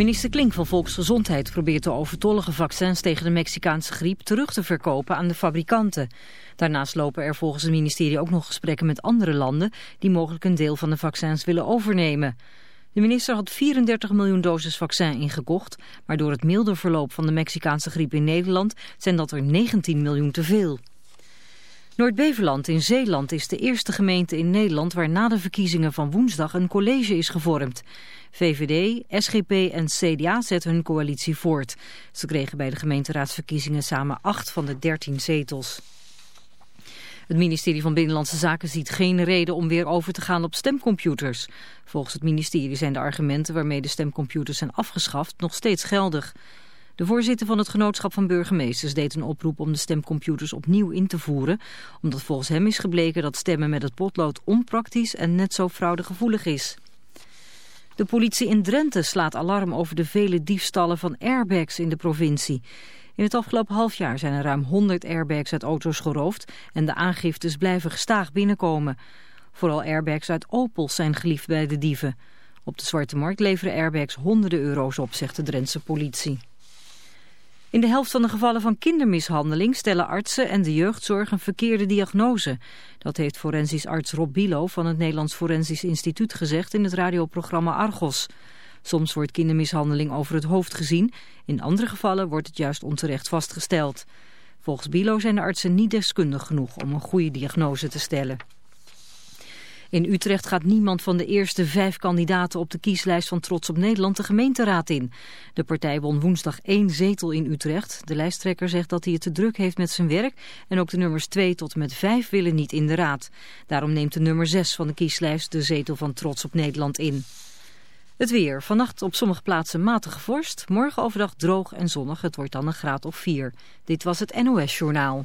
Minister Klink van Volksgezondheid probeert de overtollige vaccins tegen de Mexicaanse griep terug te verkopen aan de fabrikanten. Daarnaast lopen er volgens het ministerie ook nog gesprekken met andere landen die mogelijk een deel van de vaccins willen overnemen. De minister had 34 miljoen doses vaccin ingekocht, maar door het milde verloop van de Mexicaanse griep in Nederland zijn dat er 19 miljoen te veel. Noord-Beverland in Zeeland is de eerste gemeente in Nederland waar na de verkiezingen van woensdag een college is gevormd. VVD, SGP en CDA zetten hun coalitie voort. Ze kregen bij de gemeenteraadsverkiezingen samen acht van de 13 zetels. Het ministerie van Binnenlandse Zaken ziet geen reden om weer over te gaan op stemcomputers. Volgens het ministerie zijn de argumenten waarmee de stemcomputers zijn afgeschaft nog steeds geldig. De voorzitter van het genootschap van burgemeesters deed een oproep om de stemcomputers opnieuw in te voeren, omdat volgens hem is gebleken dat stemmen met het potlood onpraktisch en net zo fraudegevoelig is. De politie in Drenthe slaat alarm over de vele diefstallen van airbags in de provincie. In het afgelopen half jaar zijn er ruim 100 airbags uit auto's geroofd en de aangiftes blijven gestaag binnenkomen. Vooral airbags uit Opels zijn geliefd bij de dieven. Op de zwarte markt leveren airbags honderden euro's op, zegt de Drentse politie. In de helft van de gevallen van kindermishandeling stellen artsen en de jeugdzorg een verkeerde diagnose. Dat heeft forensisch arts Rob Bilo van het Nederlands Forensisch Instituut gezegd in het radioprogramma Argos. Soms wordt kindermishandeling over het hoofd gezien, in andere gevallen wordt het juist onterecht vastgesteld. Volgens Bilo zijn de artsen niet deskundig genoeg om een goede diagnose te stellen. In Utrecht gaat niemand van de eerste vijf kandidaten op de kieslijst van Trots op Nederland de gemeenteraad in. De partij won woensdag één zetel in Utrecht. De lijsttrekker zegt dat hij het te druk heeft met zijn werk en ook de nummers 2 tot met 5 willen niet in de raad. Daarom neemt de nummer 6 van de kieslijst de zetel van Trots op Nederland in. Het weer. Vannacht op sommige plaatsen matige vorst. Morgen overdag droog en zonnig. Het wordt dan een graad of 4. Dit was het NOS Journaal.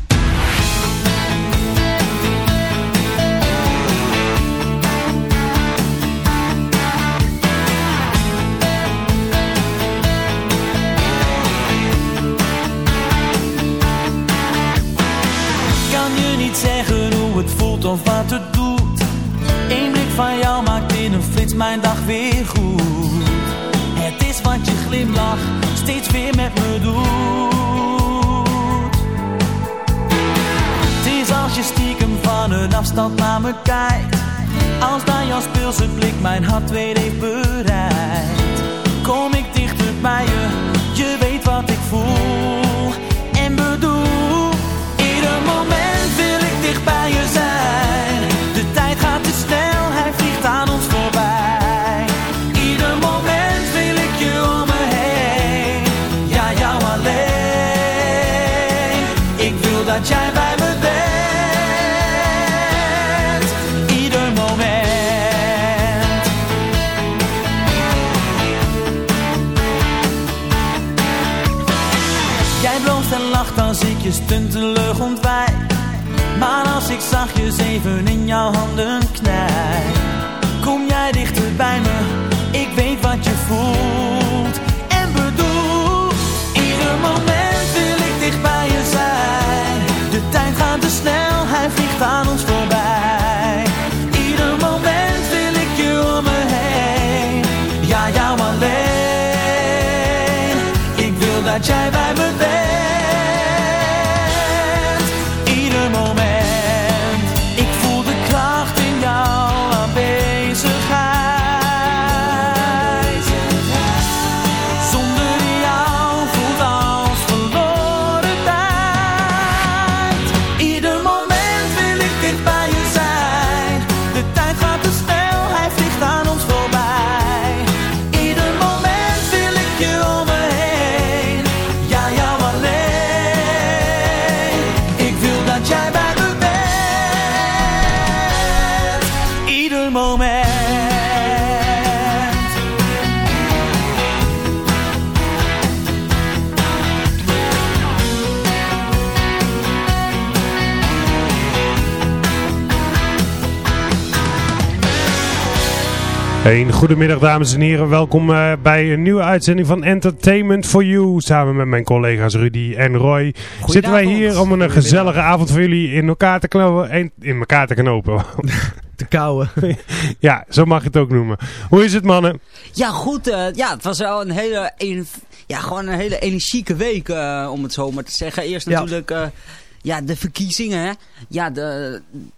Of wat het doet. Eén blik van jou maakt in een flits mijn dag weer goed. Het is wat je glimlach steeds weer met me doet. Het is als je stiekem van een afstand naar me kijkt. Als dan jouw speelse blik mijn hart weer heeft bereikt. Kom ik dichter bij je, je weet wat ik voel en bedoel. Je stuntelig ontwijk. Maar als ik zachtjes even in jouw handen knijp, kom jij dichter bij me. Ik weet wat je voelt Een goedemiddag dames en heren, welkom eh, bij een nieuwe uitzending van Entertainment for You. Samen met mijn collega's Rudy en Roy zitten wij hier om een gezellige avond voor jullie in elkaar te knopen. In, in elkaar te knopen. te kauwen. ja, zo mag je het ook noemen. Hoe is het mannen? Ja, goed. eh, ja, het was wel een hele, ja, gewoon een hele energieke week, eh, om het zo maar te zeggen. Eerst natuurlijk ja, de verkiezingen. Hè. Ja, de,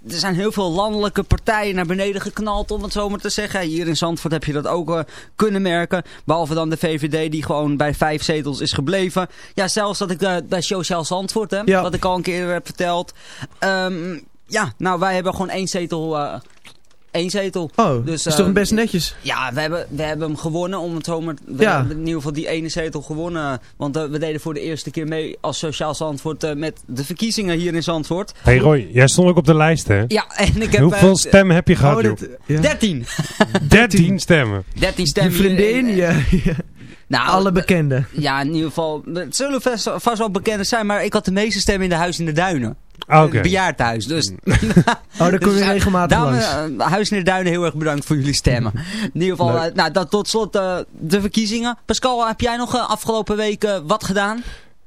er zijn heel veel landelijke partijen naar beneden geknald, om het zo maar te zeggen. Hier in Zandvoort heb je dat ook eh, kunnen merken. Behalve dan de VVD, die gewoon bij vijf zetels is gebleven. Ja, zelfs dat ik eh, bij Sociaal Zandvoort, hè, Ja. wat ik al een keer heb verteld. Ehm, ja, nou, wij hebben gewoon één zetel... één zetel. Oh, Dus, is toch eh, best netjes? Ja, we hebben, we hebben hem gewonnen. Om het zo maar, we Ja. hebben in ieder geval die ene zetel gewonnen. Want eh, we deden voor de eerste keer mee als Sociaal Zandvoort eh, met de verkiezingen hier in Zandvoort. Hey Roy, jij stond ook op de lijst hè? Ja, en ik heb... Hoeveel stemmen heb je gehad Oh, dit- ja. 13. 13 stemmen. 13 Je stemmen. vriendin, Eh, ja, ja. Nou, alle bekenden. Ja, in ieder geval. Het zullen vast, vast wel bekend zijn, maar ik had de meeste stemmen in de Huis in de Duinen. Ah, Oké. Een bejaardhuis. Dus, Oh, daar kom je Dus, eh, regelmatig dames, langs. eh, Huis in de Duinen, heel erg bedankt voor jullie stemmen. In ieder geval, eh, nou, dat, tot slot eh, de verkiezingen. Pascal, heb jij nog eh, afgelopen week eh, wat gedaan?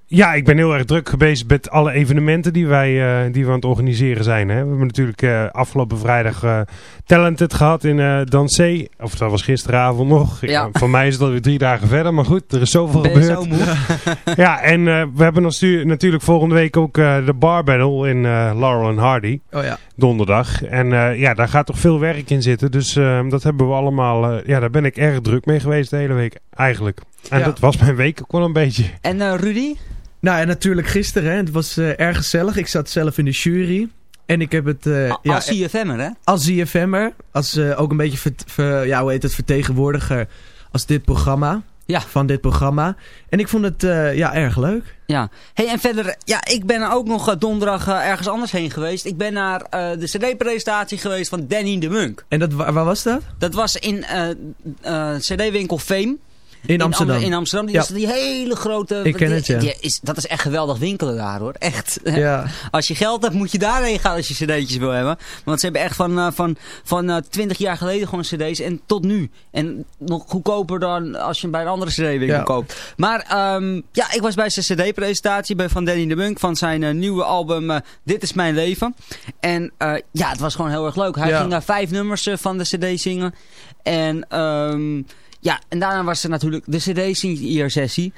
Ja, ik ben heel erg druk geweest met alle evenementen die wij eh, die we aan het organiseren zijn. Hè. We hebben natuurlijk eh, afgelopen vrijdag eh, Talented gehad in eh Dansé. Of dat was gisteravond nog. Ja. Voor mij is het alweer drie dagen verder. Maar goed, er is zoveel Ben gebeurd. zo moe? Ja, en we hebben natuurlijk volgende week ook de Bar Battle in Laurel en Hardy. Oh ja. Donderdag. En ja, daar gaat toch veel werk in zitten. Dus eh, dat hebben we allemaal... ja, daar ben ik erg druk mee geweest de hele week. Eigenlijk. En Ja. dat was mijn week ook wel een beetje. En eh, Rudy? Nou, en natuurlijk gisteren. Hè. Het was eh, erg gezellig. Ik zat zelf in de jury. En ik heb het... eh, A- ja, als CFM'er, hè? als ZFM'er. Als ook een beetje ver- ja, hoe heet het, vertegenwoordiger als dit programma. Ja. Van dit programma. En ik vond het eh, ja, erg leuk. Ja. Hey, en verder, ja, ik ben ook nog donderdag ergens anders heen geweest. Ik ben naar eh, de cd-presentatie geweest van Danny de Munk. En dat, waar, waar was dat? Dat was in eh, eh, cd-winkel Fame. In Amsterdam. Am- in Amsterdam. Die, Ja. is die hele grote... Ik ken die- het, ja. die is, dat is echt geweldig winkelen daar, hoor. Echt. Ja. Als je geld hebt, moet je daarheen gaan als je cd'tjes wil hebben. Want ze hebben echt van, eh, van, van eh, 20 jaar geleden gewoon cd's en tot nu. En nog goedkoper dan als je hem bij een andere cd-winkel koopt. Maar ehm, ja, ik was bij zijn cd-presentatie bij van Danny de Munk van zijn eh, nieuwe album Dit is mijn leven. En ja, het was gewoon heel erg leuk. Hij ging daar vijf nummers van de cd zingen. En... ehm ja, en daarna was er natuurlijk de cd-sessie.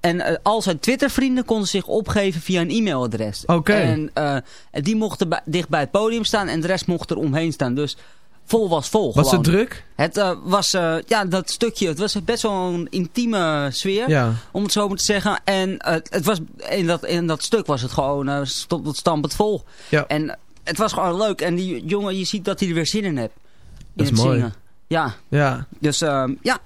En eh, al zijn Twitter-vrienden konden zich opgeven via een e-mailadres. Oké. En eh, die mochten dicht bij het podium staan en de rest mocht er omheen staan. Dus vol was vol. Was gewoon. het druk? Het eh, was, ja, dat stukje, het was best wel een intieme sfeer, Ja. om het zo maar te zeggen. En het was, in, dat, in dat stuk was het gewoon stond het stampend vol. Ja. En het was gewoon leuk. En die jongen, je ziet dat hij er weer zin in heeft. In Dat is het mooi. zingen. Ja, Ja. dus ehm, ja,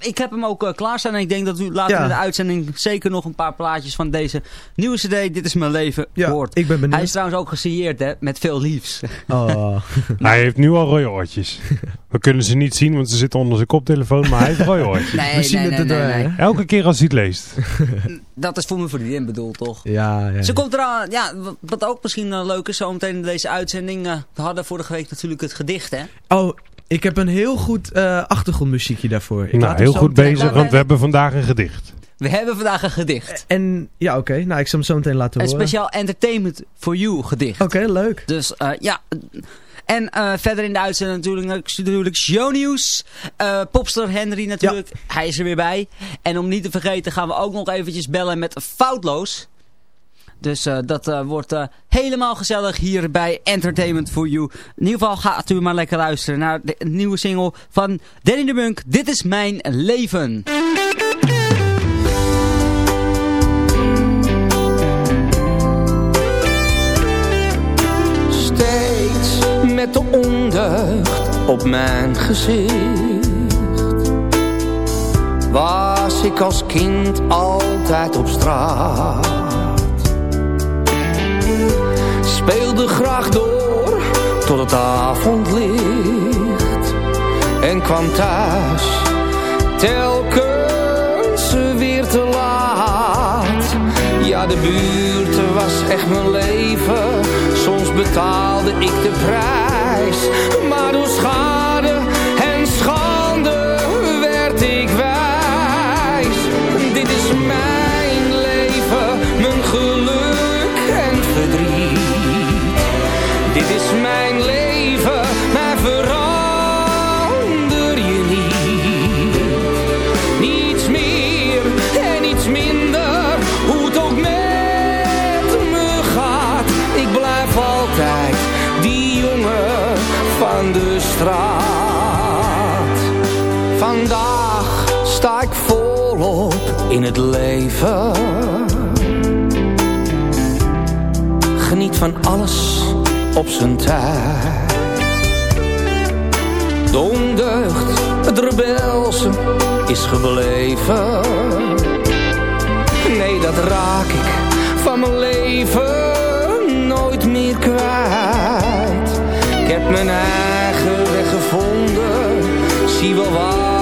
ik heb hem ook uh, klaarstaan. En ik denk dat u later Ja. in de uitzending zeker nog een paar plaatjes van deze nieuwe cd, Dit is mijn leven, Ja, hoort. ik ben benieuwd. Hij is trouwens ook gesigneerd hè, met veel liefs. Oh. Hij heeft nu al rode oortjes. We kunnen ze niet zien, want ze zitten onder zijn koptelefoon. Maar hij heeft rode oortjes. Nee, We zien nee, het nee, nee, erdoor, nee. hè? Elke keer als hij het leest. Dat is voor mijn vriendin bedoeld, toch? Ja, ja. Ze komt eraan, ja, wat- ook misschien uh, leuk is, zo meteen in deze uitzending. uh, we hadden vorige week natuurlijk het gedicht, hè? Oh, ik heb een heel goed eh, achtergrondmuziekje daarvoor. Ik nou, heel goed bezig, want we hebben vandaag een gedicht. We hebben vandaag een gedicht. En ja, oké. Nou, ik zal hem zo meteen laten Een horen. speciaal entertainment for you gedicht. Oké, leuk. Dus uh, ja. En uh, verder in de uitzending natuurlijk, natuurlijk shownieuws. Uh, popster Henry natuurlijk. Hij is er weer bij. En om niet te vergeten gaan we ook nog eventjes bellen met Foutloos. Dus uh, dat uh, wordt uh, helemaal gezellig hier bij Entertainment for You. In ieder geval gaat u maar lekker luisteren naar de nieuwe single van Danny de Munk. Dit is mijn leven. Steeds met de ondeugd op mijn gezicht Was ik als kind altijd op straat speelde graag door tot het avondlicht en kwam thuis telkens weer te laat. Ja, de buurt was echt mijn leven, soms betaalde ik de prijs, maar door schade in het leven. Geniet van alles op zijn tijd. De het rebelse is gebleven. Nee, dat raak ik van mijn leven nooit meer kwijt. Ik heb mijn eigen weg gevonden, zie wel wat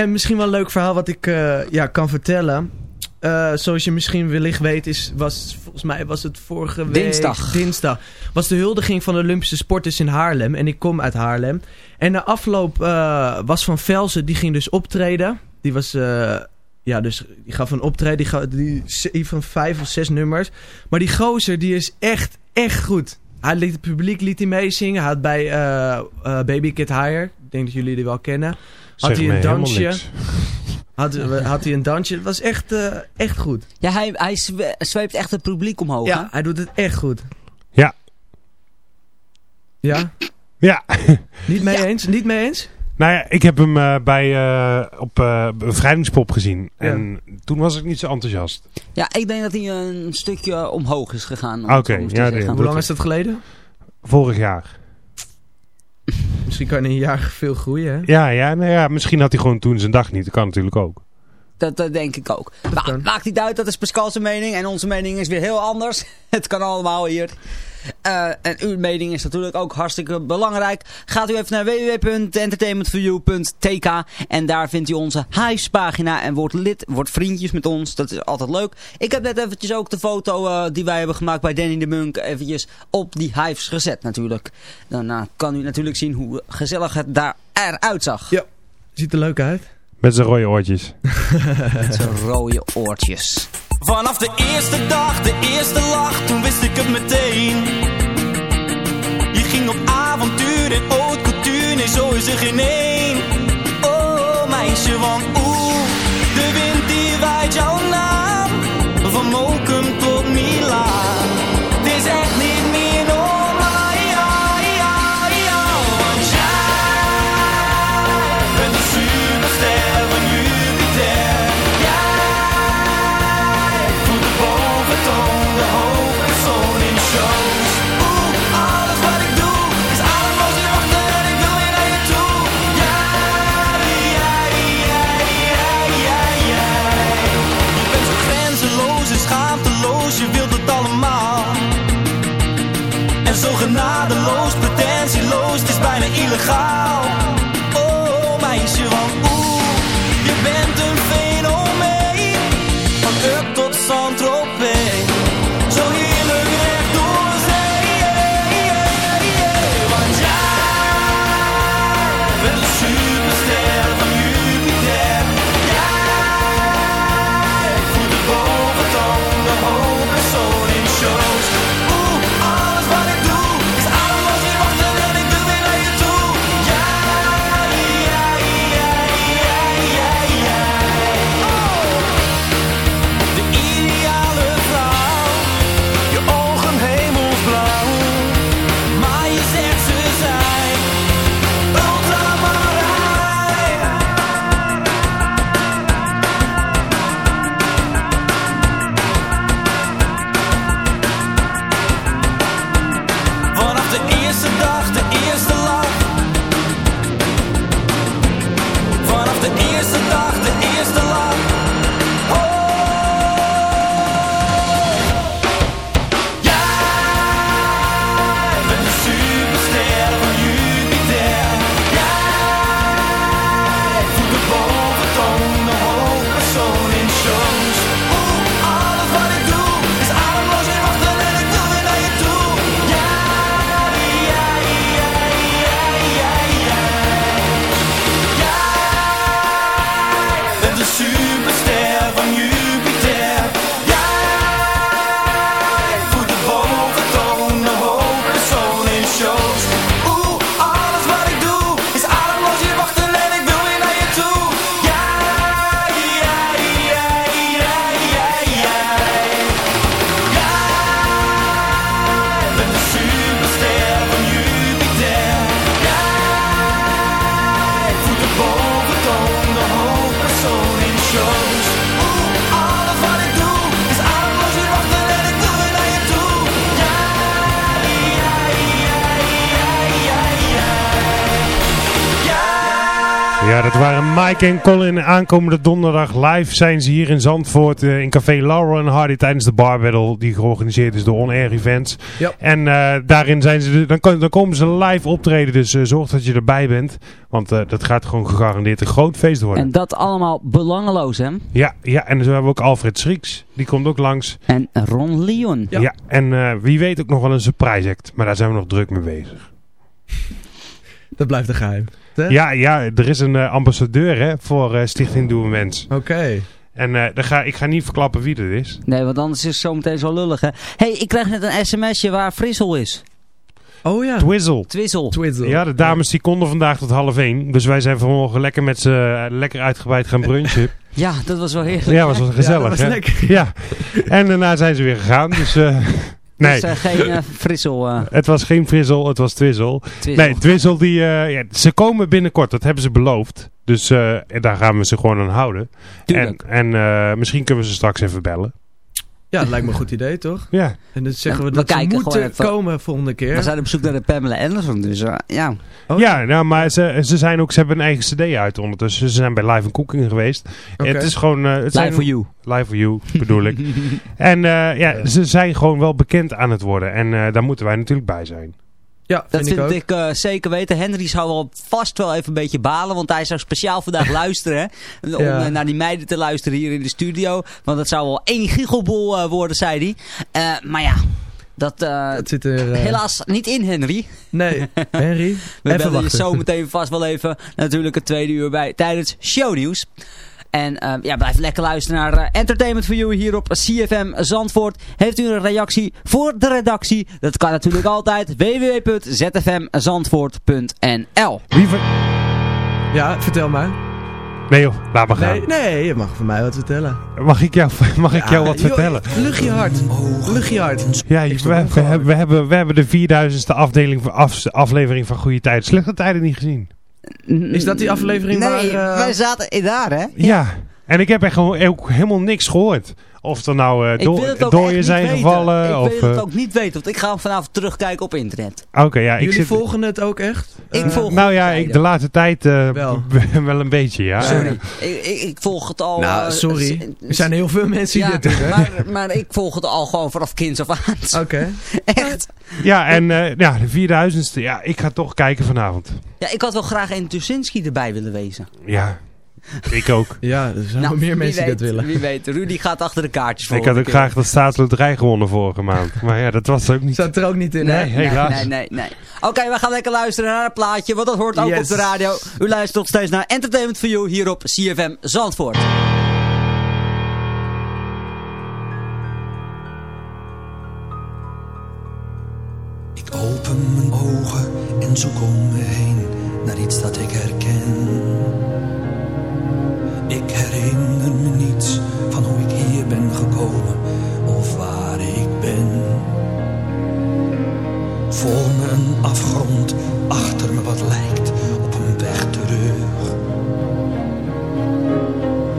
En misschien wel een leuk verhaal wat ik eh, ja, kan vertellen. Eh, zoals je misschien wellicht weet, is, was, volgens mij was het vorige week... Dinsdag. Dinsdag. Was de huldiging van de Olympische Sporters in Haarlem. En ik kom uit Haarlem. En na afloop eh, was Van Velzen, die ging dus optreden. Die was... ja, dus die gaf een optreden. Die, gaf, die, die van vijf of zes nummers. Maar die gozer, die is echt, echt goed. Hij liet, het publiek liet hij meezingen. Hij had bij Baby Kid Higher, ik denk dat jullie die wel kennen, had hij een dansje. Had, had hij een dansje. Het was echt, eh, echt goed. Ja, hij, hij zwe- zweept echt het publiek omhoog. Ja, hè? hij doet het echt goed. Ja. Ja? Ja. Niet mee eens? Niet mee eens? Nou ja, ik heb hem eh, bij, eh, op eh Bevrijdingspop gezien. Ja. En toen was ik niet zo enthousiast. Ja, ik denk dat hij een stukje omhoog is gegaan. Oké, ja, Hoe lang is dat geleden? Vorig jaar. Misschien kan in een jaar veel groeien, hè? Ja, ja, nou ja, misschien had hij gewoon toen zijn dag niet. Dat kan natuurlijk ook. Dat, dat denk ik ook. Ma kan. maakt niet uit, dat is Pascal's mening. En onze mening is weer heel anders. Het kan allemaal hier. Eh, en uw mening is natuurlijk ook hartstikke belangrijk. Gaat u even naar www.entertainmentforyou.tk En daar vindt u onze Hives pagina. En wordt lid, wordt vriendjes met ons. Dat is altijd leuk. Ik heb net eventjes ook de foto eh, die wij hebben gemaakt bij Danny de Munk eventjes op die Hives gezet natuurlijk. Daarna kan u natuurlijk zien hoe gezellig het daar eruit zag. Ja, ziet er leuk uit. Met zijn rode oortjes. Met zijn rode oortjes. Vanaf de eerste dag, de eerste lach, toen wist ik het meteen. Je ging op avontuur in haute couture, nee zo is er geen één. Oh meisje, want bijna Mike en Colin. Aankomende donderdag live zijn ze hier in Zandvoort eh, in Café Laurel en Hardy tijdens de Bar Battle die georganiseerd is door On Air Events. Ja. En eh, daarin zijn ze, dan, dan komen ze live optreden, dus eh, zorg dat je erbij bent. Want eh, dat gaat gewoon gegarandeerd een groot feest worden. En dat allemaal belangeloos, hè? Ja, ja, en zo hebben we ook Alfred Schrieks, die komt ook langs. En Ron Leon. Ja, en eh, wie weet ook nog wel een surprise act, maar daar zijn we nog druk mee bezig. Dat blijft een geheim. Hè? Ja, ja, er is een eh, ambassadeur hè, voor eh, Stichting Doe een Mens. Oké. En eh, dan ga, ik ga niet verklappen wie dat is. Nee, want anders is het zometeen zo lullig, hè? hey, ik krijg net een sms'je waar Frissel is. Oh ja. Twizzle. Twizzle. Twizzle. Ja, de dames die konden vandaag tot half één. Dus wij zijn vanmorgen lekker met z'n eh, lekker uitgebreid gaan brunchen. Ja, dat was wel heerlijk. ja, was wel gezellig. Ja, dat was hè? lekker. Ja. En daarna zijn ze weer gegaan. Dus eh, nee, Dus eh, geen Frissel. eh, het was geen Frizzle, het was Twizzle. Twizzle. Nee, Twizzle die, ja, ze komen binnenkort. Dat hebben ze beloofd. Dus daar gaan we ze gewoon aan houden. En, Tuurlijk. en misschien kunnen we ze straks even bellen. Ja, dat lijkt me een goed idee, toch? Ja. En dan zeggen we We dat ze kijken moeten komen volgende keer. We zijn op zoek naar de Pamela Anderson, dus eh, ja. Oh. Ja, nou, maar ze, ze, zijn ook, ze hebben een eigen cd uit ondertussen. Ze zijn bij Live and Cooking geweest. Het is gewoon... eh, het zijn, Live for you. Live for you, bedoel ik. En eh, ja, ze zijn gewoon wel bekend aan het worden. En eh, daar moeten wij natuurlijk bij zijn. Ja, Dat vind, ik eh, zeker weten. Henry zou wel vast wel even een beetje balen. Want hij zou speciaal vandaag luisteren. Hè, om Ja. eh, naar die meiden te luisteren hier in de studio. Want dat zou wel één giechelbol eh, worden, zei hij. Maar ja, Dat, uh, dat zit er... Uh... Helaas niet in, Henry. Nee, Henry, We bellen je zo meteen vast wel even natuurlijk het tweede uur bij tijdens shownieuws. En uh, ja, blijf lekker luisteren naar uh, Entertainment for You hier op CFM Zandvoort. Heeft u een reactie voor de redactie? Dat kan natuurlijk altijd www.zfmzandvoort.nl Wie ver... Ja, vertel maar. Nee joh, laat maar gaan. Nee, nee, je mag van mij wat vertellen. Mag ik jou, mag ik jou wat joh, vertellen? Lucht je hart. Lucht je hart. Ja, we, we, we, hebben, we, hebben, we hebben de 4000ste afdeling, af, aflevering van Goede Tijden. Slechte Tijden niet gezien. Is dat die aflevering nee, waar... Uh... wij zaten daar, hè? Ja. ja. En ik heb echt gewoon ook helemaal niks gehoord. Of er nou uh, do dooien zijn weten. gevallen. Ik of, wil het ook niet weten, want ik ga hem vanavond terugkijken op internet. Oké, okay, ja. Ik Jullie zit... volgen het ook echt? Ik uh, volg Nou ja, ik de laatste tijd uh, wel. wel een beetje, ja. Sorry, ik, ik, ik, volg het al... Nou, sorry. er zijn heel veel mensen ja, die dit doen, maar, maar ik volg het al gewoon vanaf kinds af aan. Oké. Okay. Echt. Ja, en ja, de 4000ste, ja, ik ga toch kijken vanavond. Ja, ik had wel graag een Tuschinski erbij willen wezen. Ja, ik ook. Ja, er zijn nou, meer mensen weet, die dat willen. Wie weet, Rudy gaat achter de kaartjes Ik had ook graag de staatsloterij gewonnen vorige maand. Maar ja, dat was ook niet... Zat er ook niet in, nee, hè? helaas. Nee, nee, nee. Oké, okay, we gaan lekker luisteren naar het plaatje, want dat hoort ook yes. op de radio. U luistert nog steeds naar Entertainment for You hier op CFM Zandvoort. Ik open mijn ogen en zoek om me heen naar iets dat ik herken. Ik herinner me niets van hoe ik hier ben gekomen of waar ik ben. Voor me een afgrond, achter me wat lijkt op een weg terug.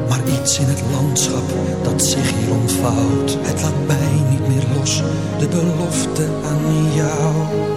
Maar iets in het landschap dat zich hier ontvouwt, het laat mij niet meer los, de belofte aan jou.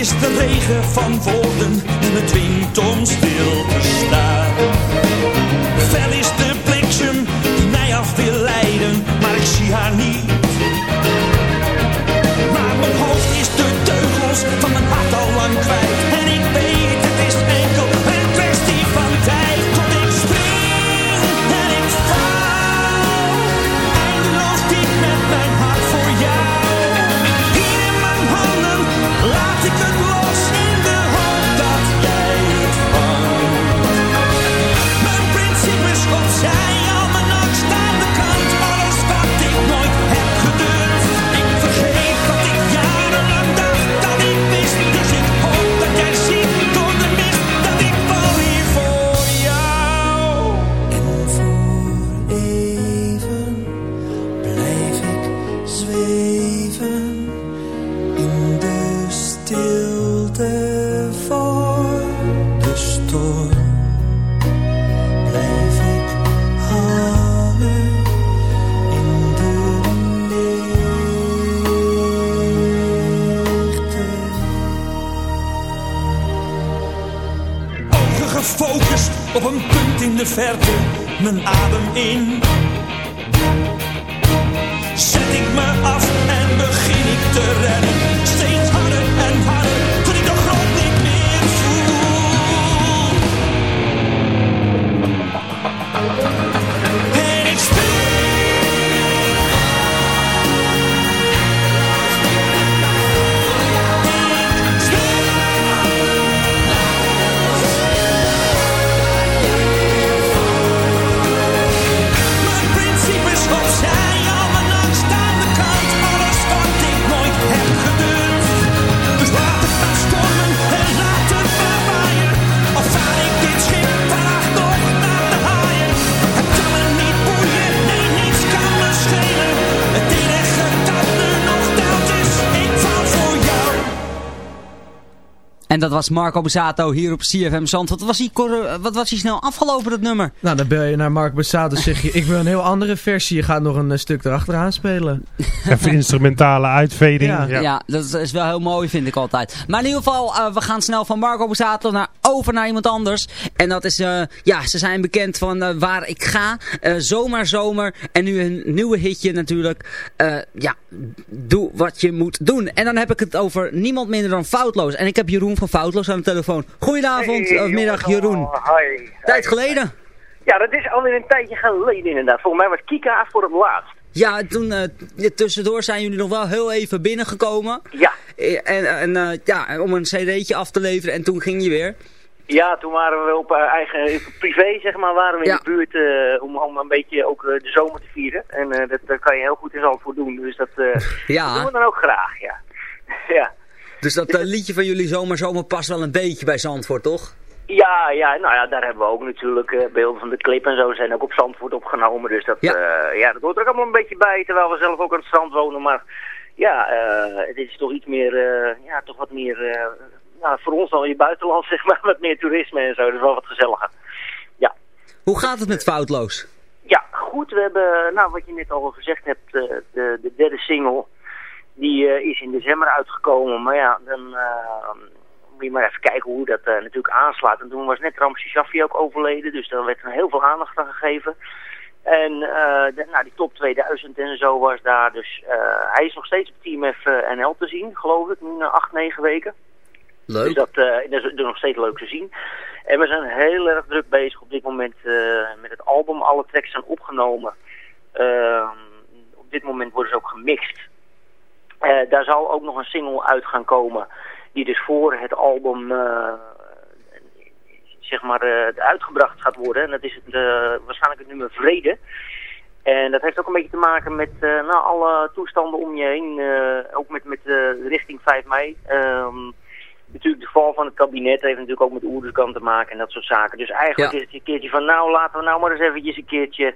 Is de regen van woorden die me dwingt om stil te staan. Fel is de dat was Marco Besato hier op CFM Zand. Wat was hij, wat was hij snel afgelopen, dat nummer? Nou, dan bel je naar Marco Besato en zeg je, ik wil een heel andere versie. Je gaat nog een eh, stuk erachteraan spelen. Even instrumentale uitveding. Ja, Ja. ja. dat is- wel heel mooi, vind ik altijd. Maar in ieder geval, eh, we gaan snel van Marco Besato naar, over naar iemand anders. En dat is, eh, ja, ze zijn bekend van eh, Waar ik ga. Eh, zomaar, zomer. En nu een nieuwe hitje natuurlijk. Eh, ja, doe wat je moet doen. En dan heb ik het over niemand minder dan Foutloos. En ik heb Jeroen van Foutloos aan de telefoon. Goedenavond, Hey, of middag Jeroen. Hi. Tijd geleden. Ja, dat is alweer een tijdje geleden inderdaad. Volgens mij was Kika voor het laatst. Ja, toen eh, tussendoor zijn jullie nog wel heel even binnengekomen. Ja. Eh, En, en eh, ja, om een cd'tje af te leveren en toen ging je weer. Ja, toen waren we op eigen privé, zeg maar, waren we in Ja. de buurt om, om een beetje ook de zomer te vieren. En dat, kan je heel goed in Zandvoort doen, dus dat, Ja. dat doen we dan ook graag, ja. ja. Dus dat eh, liedje van jullie Zomer Zomer past wel een beetje bij Zandvoort, toch? Ja, ja, nou ja, daar hebben we ook natuurlijk eh, beelden van de clip en zo zijn ook op Zandvoort opgenomen. Dus dat, ja. ja, dat hoort er ook allemaal een beetje bij, terwijl we zelf ook aan het strand wonen. Maar ja, eh het is toch iets meer, eh, ja, toch wat meer, eh, nou, voor ons dan in het buitenland zeg maar, wat meer toerisme en zo. Dat is wel wat gezelliger. Ja. Hoe gaat het met Foutloos? Ja, goed. We hebben, nou wat je net al gezegd hebt, eh, de, de derde single, die eh, is in december uitgekomen. Maar ja, dan eh, moet je maar even kijken hoe dat eh, natuurlijk aanslaat. En toen was net Ramses Shaffi ook overleden, dus daar werd er heel veel aandacht aan gegeven. En de, nou, die top 2000 en zo was daar. Dus hij is nog steeds op Team F eh, NL te zien, geloof ik, in 8, 9 weken. Leuk. Dus dat, dat is nog steeds leuk te zien. En we zijn heel erg druk bezig op dit moment met het album. Alle tracks zijn opgenomen. Ehm, op dit moment worden ze ook gemixt. Eh, daar zal ook nog een single uit gaan komen. Die dus voor het album eh, zeg maar eh, uitgebracht gaat worden. En dat is het, waarschijnlijk het nummer Vrede. En dat heeft ook een beetje te maken met nou, alle toestanden om je heen. ook met, met richting 5 mei. Ehm, natuurlijk de val van het kabinet heeft natuurlijk ook met Oeruzkan te maken en dat soort zaken. Dus eigenlijk Ja. is het een keertje van nou laten we nou maar eens eventjes een keertje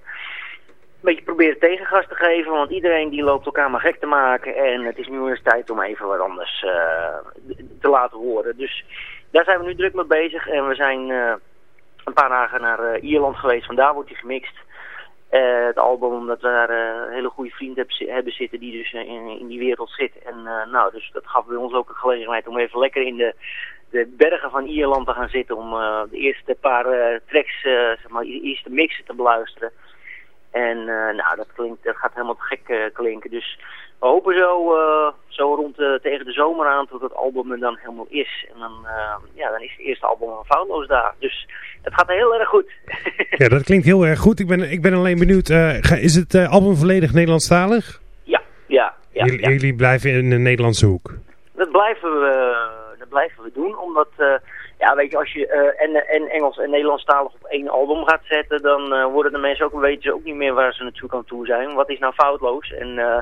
beetje proberen tegengas te geven. Want iedereen die loopt elkaar maar gek te maken. En het is nu eens tijd om even wat anders eh, te laten horen. Dus daar zijn we nu druk mee bezig. En we zijn eh, een paar dagen naar eh, Ierland geweest. Vandaar wordt hij gemixt. Het album, omdat we daar een hele goede vriend heb, hebben zitten die dus in, die wereld zit. En nou, dus dat gaf bij ons ook een gelegenheid om even lekker in de, de bergen van Ierland te gaan zitten. Om de eerste paar tracks, zeg maar, de eerste mixen te beluisteren. En eh, nou, dat, klinkt, dat gaat helemaal te gek eh, klinken. Dus we hopen zo, eh, zo rond tegen de zomer aan tot het album er dan helemaal is. En dan, ja, dan is het eerste album van Foutloos daar. Dus het gaat heel erg goed. Ja, dat klinkt heel erg goed. Ik ben, ik ben alleen benieuwd, is het album volledig Nederlandstalig? ja, ja, ja. jullie, ja. jullie blijven in de Nederlandse hoek. Dat blijven we, dat blijven we doen, omdat, ja, weet je, als je eh, en, en Engels en Nederlandstalig op één album gaat zetten, dan eh, worden de mensen ook, weten ze ook niet meer waar ze natuurlijk aan toe zijn. Wat is nou foutloos? En eh,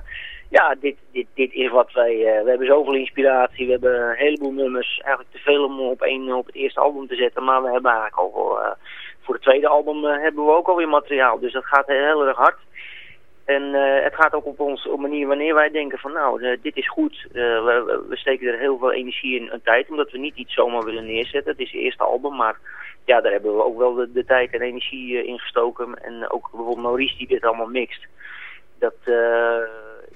ja, dit, dit, dit is wat wij, we hebben zoveel inspiratie, we hebben een heleboel nummers, eigenlijk te veel om op één, op het eerste album te zetten, maar we hebben eigenlijk al voor het tweede album hebben we ook alweer materiaal, dus dat gaat heel erg hard. En eh, het gaat ook op ons op manier wanneer wij denken van nou, eh, dit is goed. Eh, we, we- steken er heel veel energie in en tijd, omdat we niet iets zomaar willen neerzetten. Het is het eerste album, maar ja, daar hebben we ook wel de, de tijd en energie in gestoken. En ook bijvoorbeeld Maurice die dit allemaal mixt. Dat,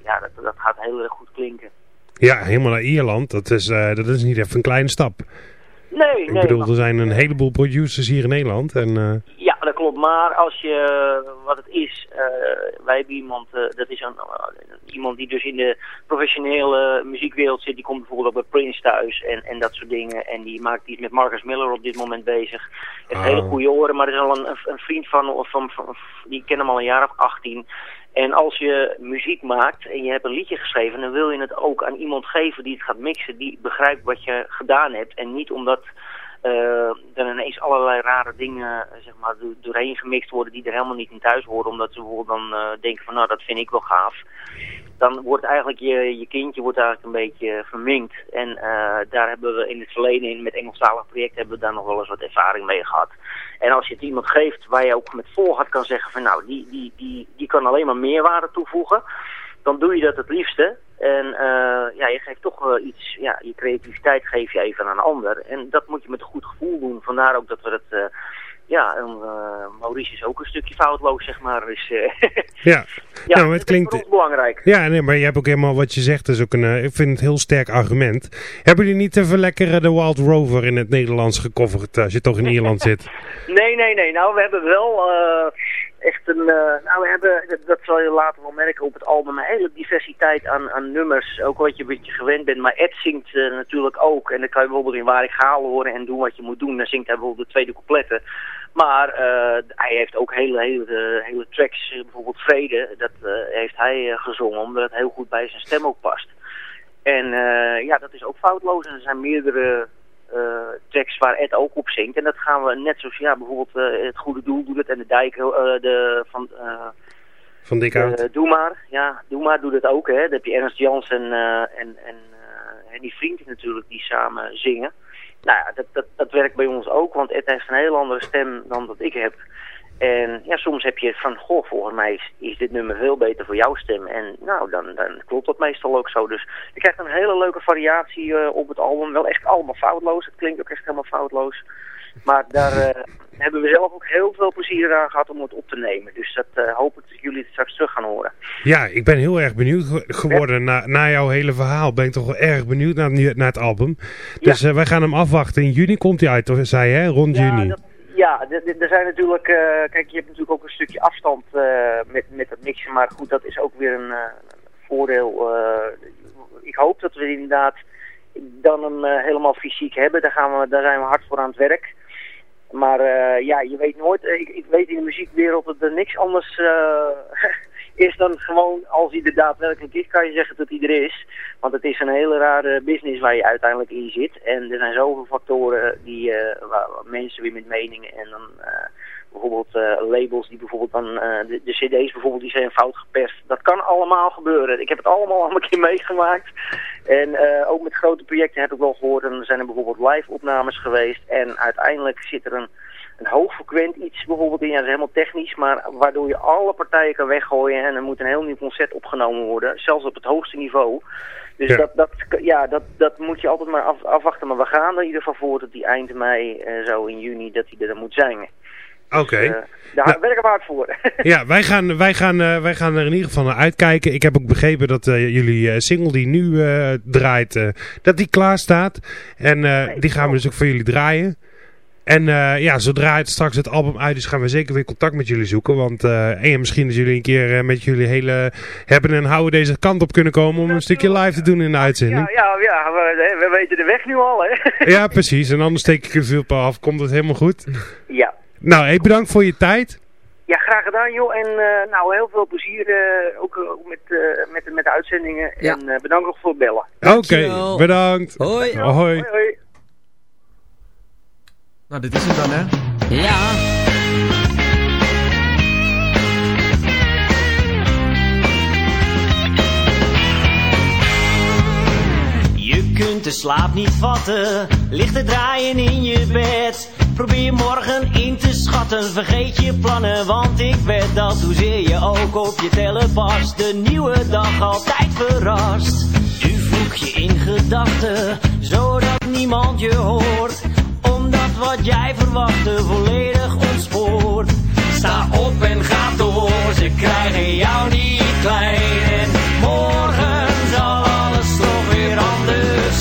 ja, dat, dat gaat heel erg goed klinken. Ja, helemaal naar Ierland. Dat is, dat is niet even een kleine stap. Nee, Ik nee. bedoel, maar- er zijn een heleboel producers hier in Nederland. En, dat klopt. Maar als je, wat het is, eh, wij hebben iemand, eh, dat is een, eh, iemand die dus in de professionele muziekwereld zit. Die komt bijvoorbeeld ook bij Prince thuis en, en dat soort dingen. En die maakt iets met Marcus Miller op dit moment bezig. Heeft Oh. hele goede oren, maar er is al een, een vriend van, van, van, die ken hem al een jaar of 18. En als je muziek maakt en je hebt een liedje geschreven, dan wil je het ook aan iemand geven die het gaat mixen, die begrijpt wat je gedaan hebt. En niet omdat er ineens allerlei rare dingen eh, zeg maar, do- doorheen gemixt worden die er helemaal niet in thuis horen. Omdat ze bijvoorbeeld dan eh, denken van nou dat vind ik wel gaaf. Dan wordt eigenlijk je, je kindje wordt eigenlijk een beetje verminkt. En eh, daar hebben we in het verleden in, met Engelstalig project hebben we daar nog wel eens wat ervaring mee gehad. En als je het iemand geeft waar je ook met vol hart kan zeggen van nou die, die, die, die kan alleen maar meerwaarde toevoegen. Dan doe je dat het liefste. En eh, ja, je geeft toch eh, iets, ja, je creativiteit geef je even aan een ander. En dat moet je met een goed gevoel doen. Vandaar ook dat we het, eh, ja, eh, Maurice is ook een stukje foutloos, zeg maar. Dus, Ja, ja, nou, het dat klinkt... is belangrijk. Ja, nee, maar je hebt ook helemaal wat je zegt. is ook een, ik vind het een heel sterk argument. Hebben jullie niet even lekker de Wild Rover in het Nederlands gecoverd als je toch in Ierland zit? Nee, nee, nee. Nou, we hebben wel echt een... eh, nou, we hebben, dat, zal je later wel merken op het album, een hele diversiteit aan, aan nummers. Ook wat je een beetje gewend bent. Maar Ed zingt eh, natuurlijk ook. En dan kan je bijvoorbeeld in Waar ik ga horen en doen wat je moet doen. Dan zingt hij bijvoorbeeld de tweede coupletten. Maar eh, hij heeft ook hele, hele, hele tracks, bijvoorbeeld Vrede, dat heeft hij gezongen, omdat het heel goed bij zijn stem ook past. En ja, dat is ook foutloos. En er zijn meerdere tracks waar Ed ook op zingt. En dat gaan we net zoals, ja, bijvoorbeeld eh, Het Goede Doel doet het en de Dijk eh, de, van... eh, Van Dick Hout. eh, doe maar, ja, doe maar doet het ook, hè. Dan heb je Ernst Jans en, eh, en, en, eh, en die vrienden natuurlijk die samen zingen. Nou ja, dat, dat, dat werkt bij ons ook, want Ed heeft een heel andere stem dan dat ik heb. En ja, soms heb je van, goh, volgens mij is, is dit nummer veel beter voor jouw stem. En nou, dan, dan klopt dat meestal ook zo. Dus je krijgt een hele leuke variatie eh, op het album. Wel echt allemaal foutloos. Het klinkt ook echt helemaal foutloos. Maar daar eh, hebben we zelf ook heel veel plezier aan gehad om het op te nemen. Dus dat eh, hoop ik dat jullie het straks terug gaan horen. Ja, ik ben heel erg benieuwd ge- geworden na, na jouw hele verhaal. Ben ik toch wel erg benieuwd naar, naar het album. Dus wij gaan hem afwachten. In juni komt hij uit, zei hè? Rond juni. Ja, er zijn natuurlijk, eh, kijk, je hebt natuurlijk ook een stukje afstand eh, met, met het mixen, maar goed, dat is ook weer een eh, voordeel. ik hoop dat we inderdaad dan hem helemaal fysiek hebben, daar, gaan we, daar zijn we hard voor aan het werk. Maar ja, je weet nooit, ik, ik weet in de muziekwereld dat er niks anders is dan gewoon, als hij er daadwerkelijk is, kan je zeggen dat hij er is. Want het is een hele rare business waar je uiteindelijk in zit. En er zijn zoveel factoren die eh, waar, mensen weer met meningen en dan eh, bijvoorbeeld eh, labels die bijvoorbeeld dan de, de cd's bijvoorbeeld die zijn fout geperst. Dat kan allemaal gebeuren. Ik heb het allemaal al een keer meegemaakt. En ook met grote projecten heb ik wel gehoord. En er zijn er bijvoorbeeld live opnames geweest. En uiteindelijk zit er een, een hoogfrequent iets bijvoorbeeld in. Ja, dat is helemaal technisch. Maar waardoor je alle partijen kan weggooien. En er moet een heel nieuw concert opgenomen worden. Zelfs op het hoogste niveau. Dus Ja. dat, dat, ja, dat, dat moet je altijd maar af, afwachten. Maar we gaan er in ieder geval voor dat die eind mei, eh, zo in juni, dat hij er moet zijn. Oké. Eh, daar Nou- werken we hard voor. Ja, wij gaan, wij, gaan, eh, wij gaan er in ieder geval naar uitkijken. Ik heb ook begrepen dat eh, jullie single die nu draait, dat die klaar staat. En die gaan we dus ook voor jullie draaien. En eh, ja, zodra het straks het album uit is, gaan we zeker weer contact met jullie zoeken. Want eh, en misschien dat jullie een keer eh, met jullie hele hebben en houden deze kant op kunnen komen om een stukje live te doen in de uitzending. Ja, ja, ja we, we weten de weg nu al, hè? Ja, precies. En anders steek ik er veel per af. Komt het helemaal goed? Ja. Nou, hey, bedankt voor je tijd. Ja, graag gedaan, joh. En eh, nou, heel veel plezier ook, ook met, eh, met, met de uitzendingen. En eh, bedankt nog voor het bellen. Oké, bedankt. Hoi. Hoi. Hoi, hoi. Nou, dit is het dan, hè? Ja. Je kunt de slaap niet vatten, ligt te draaien in je bed. Probeer morgen in te schatten, vergeet je plannen, want ik weet dat hoezeer je ook op je tellen past. De nieuwe dag altijd verrast. Nu voeg je in gedachten, zodat niemand je hoort. Wat jij verwachtte volledig ontspoort. Sta op en ga door, ze krijgen jou niet klein. En morgen zal alles toch weer anders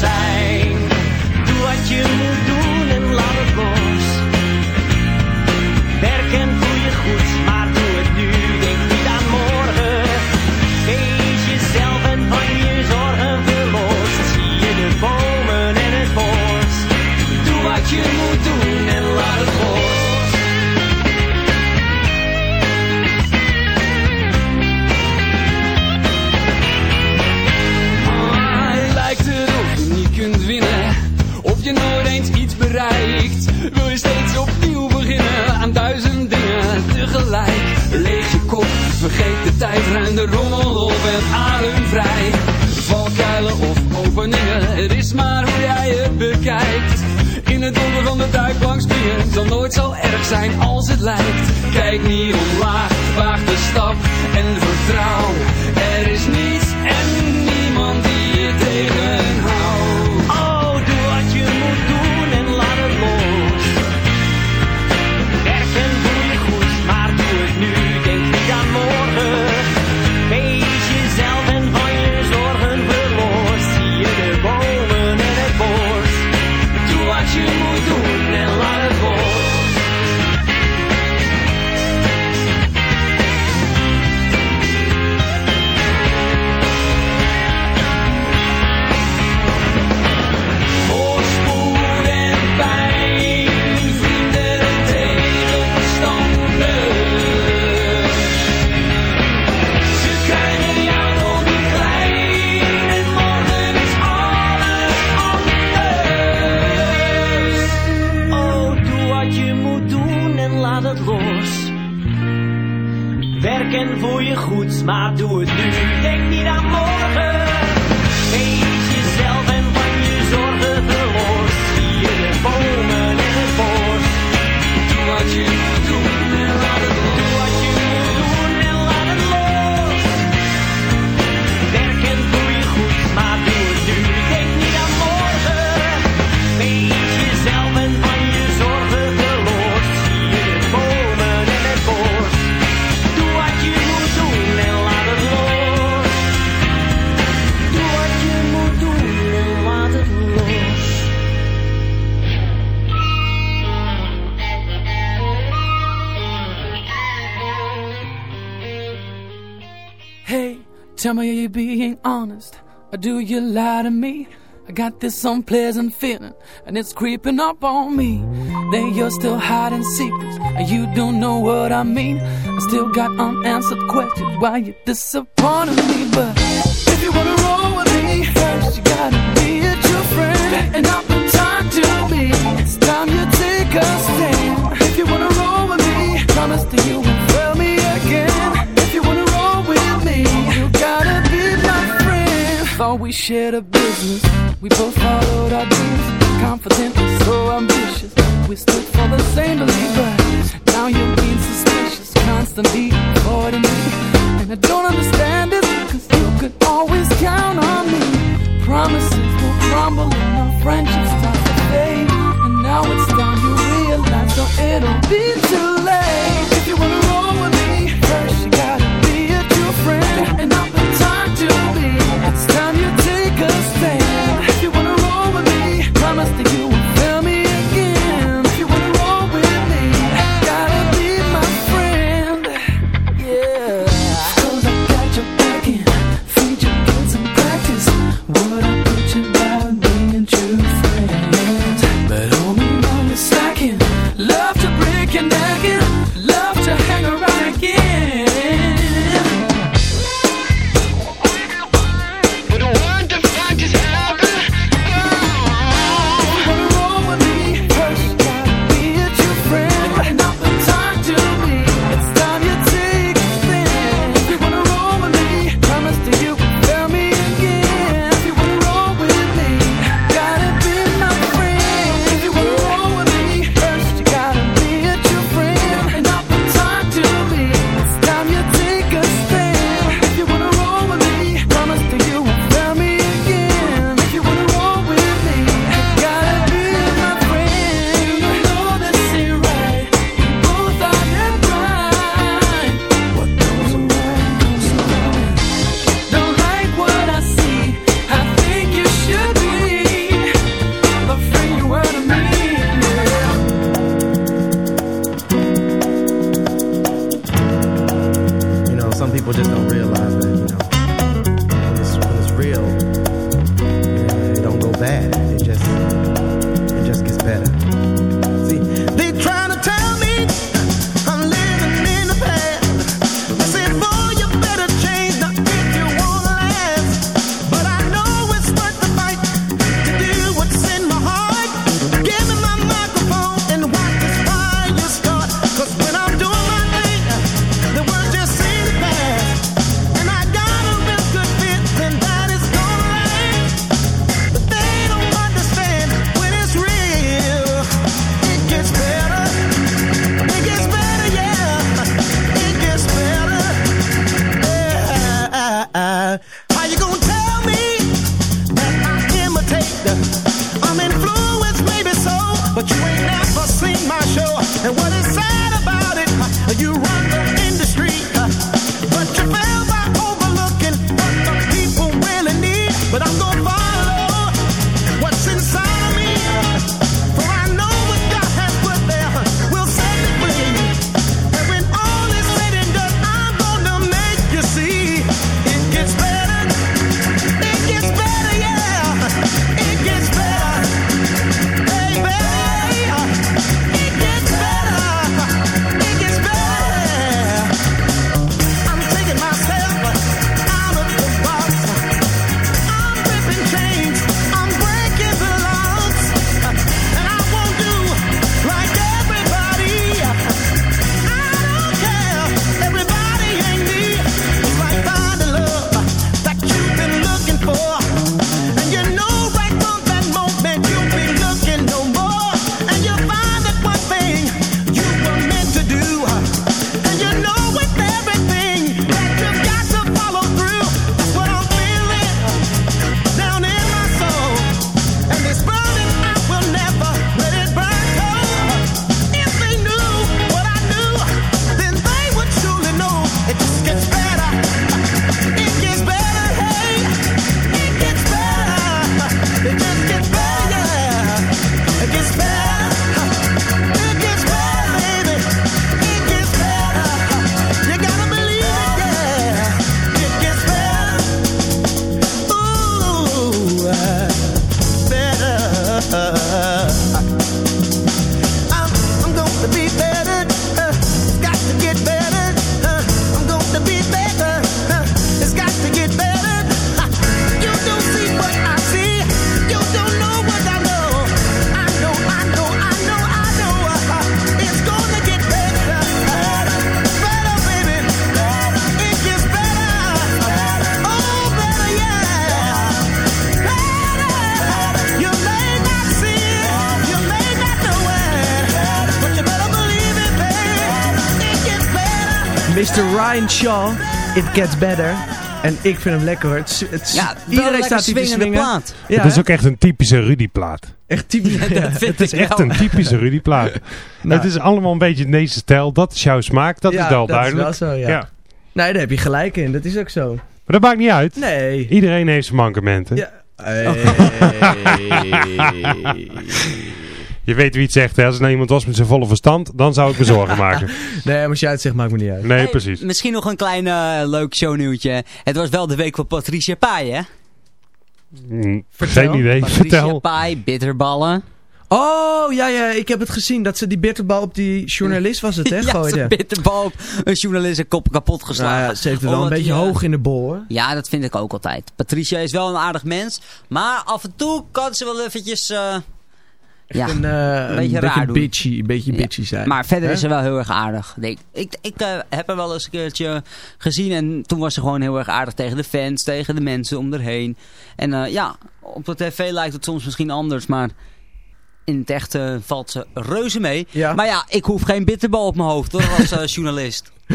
Werken voel je goed, maar doe het nu. Denk niet aan morgen. Tell me, are you being honest? Or do you lie to me? I got this unpleasant feeling, and it's creeping up on me. That you're still hiding secrets, and you don't know what I mean. I still got unanswered questions why you disappointing me. But if you wanna roll with me, first you gotta be a true friend. And I'm shared a business. We both followed our dreams, confidently so ambitious. We stood for the same belief, but now you're being suspicious, constantly avoiding me. And I don't understand it, cause you could always count on me. Promises will crumble and our friendship starts to fade. And now it's time you realize, so it'll be Shaw, It Gets Better. En ik vind hem lekker hoor. Het, is- het, is- Ja, wel iedereen staat hier te swingende swingen. plaat. Ja, het is hè? ook echt een typische Rudy-plaat. echt typisch. Ja, Het is echt wel. een typische Rudy-plaat. Nou. Het is allemaal een beetje deze stijl. Dat is jouw smaak, dat Ja, is wel dat is wel zo, ja. Nee, daar heb je gelijk in. Dat is ook zo. Maar dat maakt niet uit. Nee. Iedereen heeft zijn mankementen. Ja. Je weet wie het zegt, hè? Als er nou iemand was met zijn volle verstand, dan zou ik me zorgen maken. Nee, maar als jij het zegt, maakt me niet uit. Nee, Hey, precies. Misschien nog een klein eh, leuk shownieuwtje. Het was wel de week van Patricia Pai, hè? Mm, Vertel. Geen idee, Patricia vertel. Pai, bitterballen. Oh, ja, ja. Ik heb het gezien dat ze die bitterbal op die journalist was het, hè, ja, ze gooide. bitterbal op een journalist een kop kapot geslagen. Nou ja, ze heeft het wel een beetje die, eh, hoog in de bol, hoor. Ja, dat vind ik ook altijd. Patricia is wel een aardig mens. Maar af en toe kan ze wel eventjes... eh, ja, een, eh, een beetje beetje, raar doen. bitchy, een beetje Ja, bitchy zijn. Maar verder is ze wel heel erg aardig. Ik, ik, ik eh, heb haar wel eens een keertje gezien en toen was ze gewoon heel erg aardig tegen de fans, tegen de mensen om haar heen. En eh, ja, op de tv lijkt het soms misschien anders, maar in het echt eh, valt ze reuze mee. Ja. Maar ja, ik hoef geen bitterbal op mijn hoofd hoor, als journalist.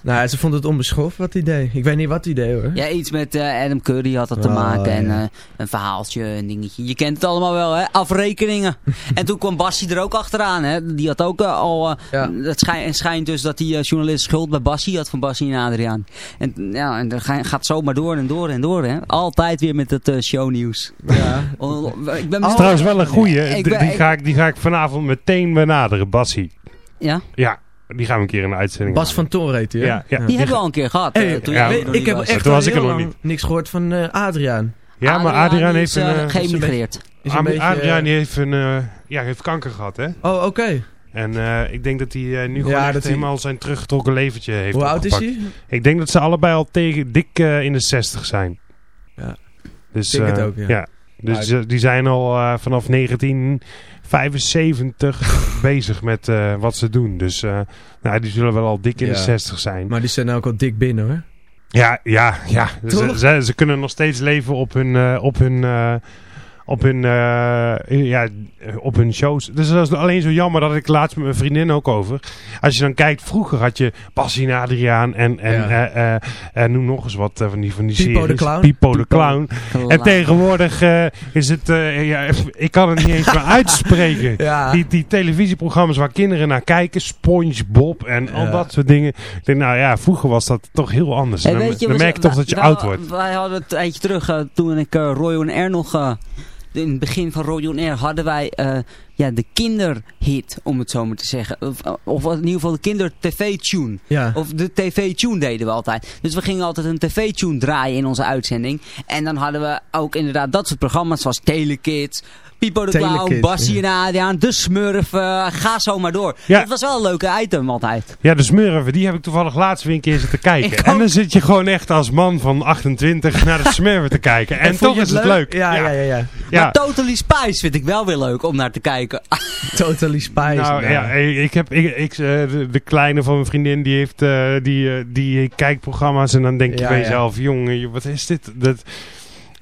Nou, ze vond het onbeschoft wat hij deed. Ik weet niet wat hij deed, hoor. Ja, iets met eh, Adam Curry had dat te Oh, maken. En ja. eh, een verhaaltje, een dingetje. Je kent het allemaal wel, hè? Afrekeningen. en toen kwam Bassie er ook achteraan, hè? Die had ook eh, al... eh, Ja. Het schijnt, dus dat die journalist schuld bij Bassie had van Bassie en Adriaan. En ja, en dat ga- gaat zomaar door en door en door, hè? Altijd weer met het shownieuws. Ja. Oh, ik ben Dat is trouwens wel een goeie. Ik Die, ben- die ik- ga ik, die ga ik vanavond meteen benaderen, Bassie. Ja? Ja, die gaan we een keer in de uitzending Bas van Toor heet hij, hè? Ja, ja. Die hebben we al een keer gehad. Hey, eh, toen ja, ik heb was. echt Toen was al ik er nog niet. niks gehoord van eh, Adriaan. Ja, maar Adriaan is, heeft een... geëmigreerd. Is een beetje, Adriaan heeft, een, eh, ja, heeft kanker gehad, hè? Oh, oké. En eh, ik denk dat hij nu Ja, gewoon echt hij- helemaal zijn teruggetrokken leventje heeft Hoe oud is hij? Ik denk dat ze allebei al tegen dik in de 60 zijn. Ja. Dus, Ik denk het eh, ook, ja. Dus die zijn al eh, vanaf 1975 bezig met eh, wat ze doen. Dus eh, nou, die zullen wel al dik in Ja. de 60 zijn. Maar die zijn ook al dik binnen, hoor. Ja, ja, ja. Ze, ze, ze kunnen nog steeds leven op hun, op hun, op hun, eh, ja, op hun shows. Dus dat is alleen zo jammer dat ik laatst met mijn vriendin ook over. Als je dan kijkt, vroeger had je Bassie en Adriaan en, en Ja. eh, eh, noem nog eens wat van die, van die Pipo de. Clown. Pipo de Clown. Clown. En tegenwoordig is het, eh, ja, ik kan het niet eens meer uitspreken. Ja. Die, die televisieprogramma's waar kinderen naar kijken, SpongeBob en al dat soort dingen. Ik denk, nou ja, vroeger was dat toch heel anders. Hey, dan je, dan we- merk je toch dat je oud wordt. Wij hadden het een tijdje terug, toen ik Roy on Air nog... eh, in het begin van Roy Air hadden wij eh, ja, de kinderhit, om het zo maar te zeggen. Of, of in ieder geval de kinder-tv-tune. Ja. Of de tv-tune deden we altijd. Dus we gingen altijd een tv-tune draaien in onze uitzending. En dan hadden we ook inderdaad dat soort programma's zoals Telekids... Pipo de Clown, Bassie ja. en Adriaan, De Smurf, eh, ga zo maar door. Ja. Het was wel een leuke item altijd. Ja, de smurfen, die heb ik toevallig laatst weer een keer zitten kijken. Ik En ook. dan zit je gewoon echt als man van 28 naar de smurfen te kijken. En, toch is het leuk. Ja, ja, ja. ja. Ja. Maar Totally Spice vind ik wel weer leuk om naar te kijken. Totally Spice. Nou ja, ik heb, ik, ik, eh, de, de kleine van mijn vriendin, die heeft, eh, die, die kijkt programma's en dan denk je bij ja. jezelf, jongen, wat is dit? Dat,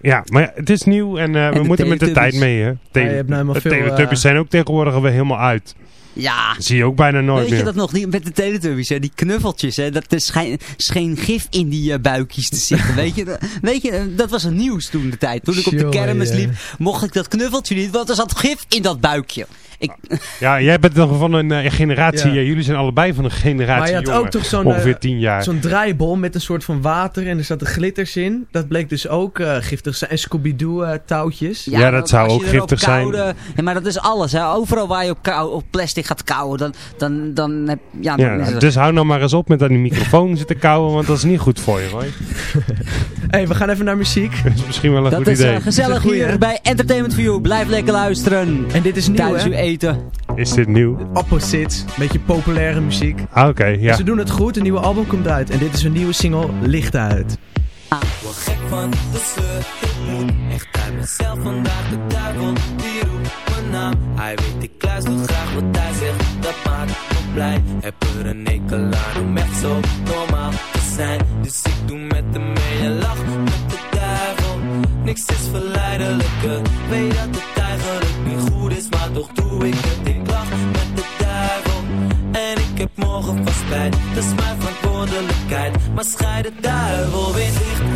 ja, maar ja, het is nieuw en, eh, we moeten met de tijd Teletubbies. mee, hè. je hebt nou helemaal de veel, Teletubbies eh, zijn ook tegenwoordig alweer helemaal uit. Ja. Dat zie je ook bijna nooit Weet je dat nog niet met de Teletubbies, hè? die knuffeltjes, hè? dat er schijn, scheen gif in die eh, buikjes te zitten. weet, je, dat- weet je, dat was een nieuws toen de tijd. Toen ik op de kermis ja. liep, mocht ik dat knuffeltje niet, want er zat gif in dat buikje. Ik, Ja, jij bent nog van een eh, generatie, Ja. eh, jullie zijn allebei van een generatie Maar je had jongen. ook toch zo'n Ongeveer eh, tien jaar. zo'n draaibol met een soort van water en er zaten glitters in. Dat bleek dus ook eh, giftig zijn. En Scooby-Doo eh, touwtjes. Ja, dat zou ook giftig zijn. Ja, maar dat is alles. Hè. Overal waar je op, kou- op plastic gaat kauwen, dan, dan, dan heb ja, dan Ja, is het- dus hou nou maar eens op met aan die microfoon zitten kauwen, want dat is niet goed voor je, hoor. hey, we gaan even naar muziek. Dat is misschien wel een Dat goed is idee. eh, gezellig hier bij Entertainment View. Blijf lekker luisteren. En dit is nieuw, hè? Eten. Is dit nieuw? Opposites, een beetje populaire muziek. Ah, Oké, ja. Ze doen het goed, een nieuwe album komt uit. En dit is een nieuwe single, Licht uit. Word gek van de sleur, ik moet echt uit mezelf vandaag. De duivel die roept mijn naam. Hij weet ik luister graag wat hij zegt, dat maakt me blij. Heb er een ekel aan om echt zo normaal te zijn. Dus ik doe met hem mee en lach met de duivel. Niks is verleidelijker, weet dat het toch doe ik het, ik lach met de duivel. En ik heb morgen vast spijt, dat is mijn verantwoordelijkheid. Maar schijt de duivel weer licht,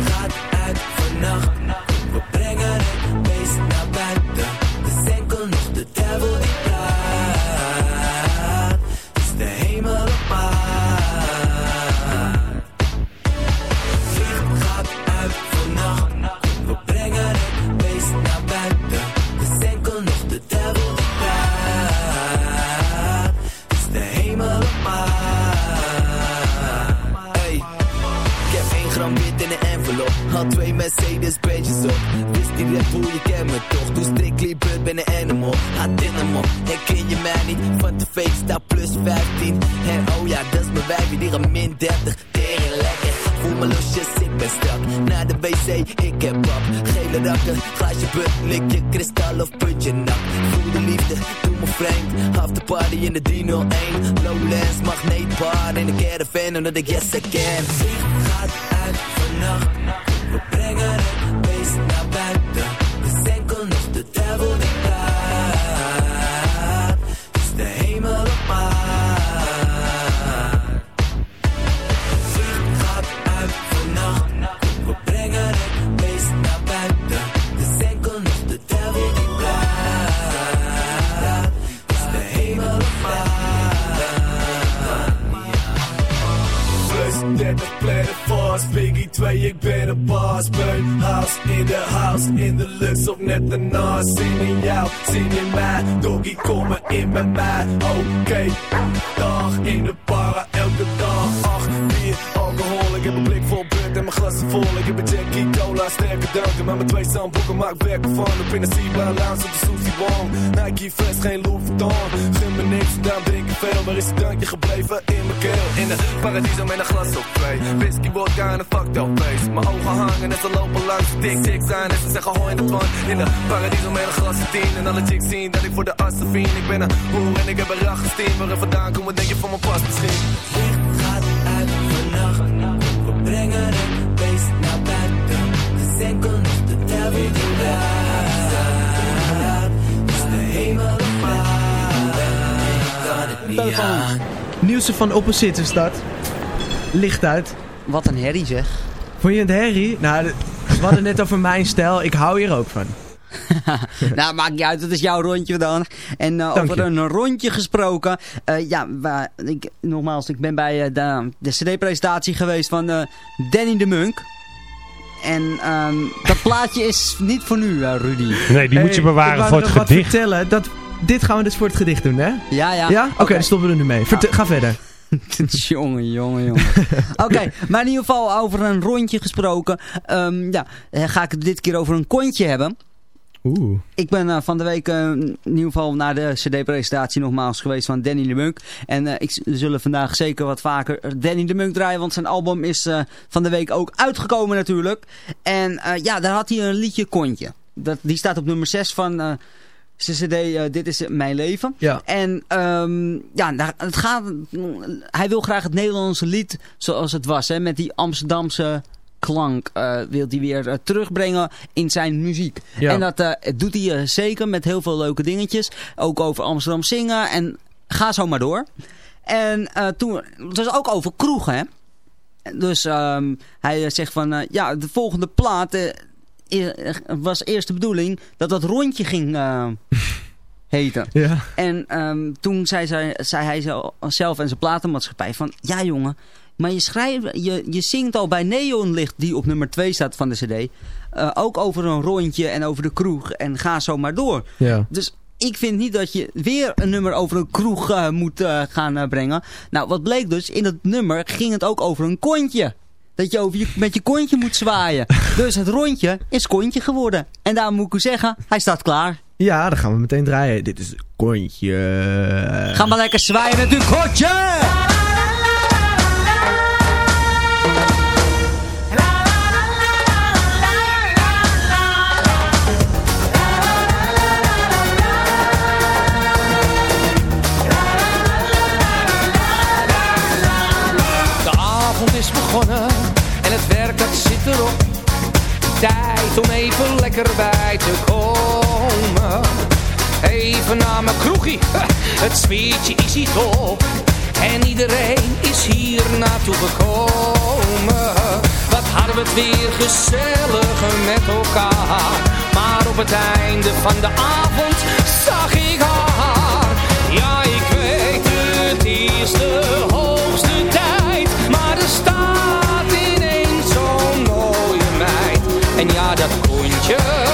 Bull, je kent me toch. Doe strictly blood, ben een animal. Hem op. Herken je mij niet? Van de fake staat plus 15. En oh ja, dat is mijn wijfie, die gaat min 30. Tering lekker. Voel me losjes, ik ben strak. Naar de wc, ik heb pap. Gele rakken, glaasje put, lik je kristal of putje nak. Voel de liefde, doe me vreemd. De party in de 301. Lowlands, magneetbar in de caravan, omdat ik yes I can. Licht gaat uit vannacht. We brengen ik ben een baas. Burn house in de house, in de lucht of net ernaast. Zin in jou, zin in mij, doggy kom maar in bij mij. Oké, dag in de para, elke dag. 8, 4, alcohol, ik heb een blik vol. Ik heb een Jackie Cola, sterke dranken, met mijn twee zandboeken maak werk ervan. Op in de Seabound Lounge op de Susie Wong. Nike Fresh, geen Louis Vuitton. Gun me niks, daarom drink ik veel. Waar is het drankje gebleven? In mijn keel. In de paradiso met een glas op twee. Whisky, vodka en een fucked up face. Mijn ogen hangen en ze lopen langs. Dik, dik zijn en ze zeggen hoi in de twan. In de paradiso met een glas tien. En alle chicks zien dat ik voor de assen vien. Ik ben een hoer en ik heb een rach gestien. Waar ik vandaan kom, wat denk je van mijn pas misschien? Licht gaat uit vannacht. We brengen het aan. Nieuwste van Opposites is dat. Licht uit. Wat een herrie zeg. Vond je het herrie? Nou, we hadden net over mijn stijl. Ik hou hier ook van. nou, maakt niet uit. Het is jouw rondje dan. En eh, over een rondje gesproken. eh, ja, waar, ik, nogmaals, ik ben bij eh, de, de cd-presentatie geweest van eh, Danny de Munk. En ehm, dat plaatje is niet voor nu, Rudy. Nee, die moet je bewaren ik voor het nog wat gedicht. vertellen. Dat, dit gaan we dus voor het gedicht doen, hè? Ja, ja. Ja? Oké, dan stoppen we er nu mee. Verte- Ga verder. jongen, jongen, jongen. Oké, maar in ieder geval over een rondje gesproken. Ehm, ja, ga ik het dit keer over een kontje hebben. Oeh. Ik ben eh, van de week eh, in ieder geval naar de cd-presentatie nogmaals geweest van Danny de Munk. En eh, ik zullen vandaag zeker wat vaker Danny de Munk draaien, want zijn album is van de week ook uitgekomen natuurlijk. En ja, daar had hij een liedje Kontje. Dat, die staat op nummer 6 van zijn cd Dit is Mijn Leven. Ja. En ehm, ja, daar- het gaat, hij wil graag het Nederlandse lied zoals het was, hè, met die Amsterdamse klank eh, wil hij weer eh, terugbrengen in zijn muziek. Ja. En dat eh, doet hij zeker met heel veel leuke dingetjes. Ook over Amsterdam zingen en ga zo maar door. En toen, het was ook over kroegen, hè. Dus ehm, hij zegt van, ja, de volgende plaat was eerst de bedoeling dat dat rondje ging heten. Ja. En ehm, toen zei, zij, zei hij zelf en zijn platenmaatschappij van... Ja jongen, maar je, schrijft, je, je zingt al bij Neonlicht, die op nummer 2 staat van de cd... eh, ook over een rondje en over de kroeg en ga zo maar door. Ja. Dus ik vind niet dat je weer een nummer over een kroeg eh, moet eh, gaan brengen. Nou, wat bleek dus, in het nummer ging het ook over een kontje. Dat je, over je met je kontje moet zwaaien. dus het rondje is kontje geworden. En daar moet ik u zeggen, hij staat klaar. Ja, dan gaan we meteen draaien. Dit is kontje. Ga maar lekker zwaaien met uw kontje! en het werk dat zit erop. Tijd om even lekker bij te komen. Even naar mijn kroegie, het zweetje is hier top. En iedereen is hier naartoe gekomen. Wat hadden we het weer gezellig met elkaar. Maar op het einde van de avond zag ik haar. Ja, ik weet het is de hoogte. future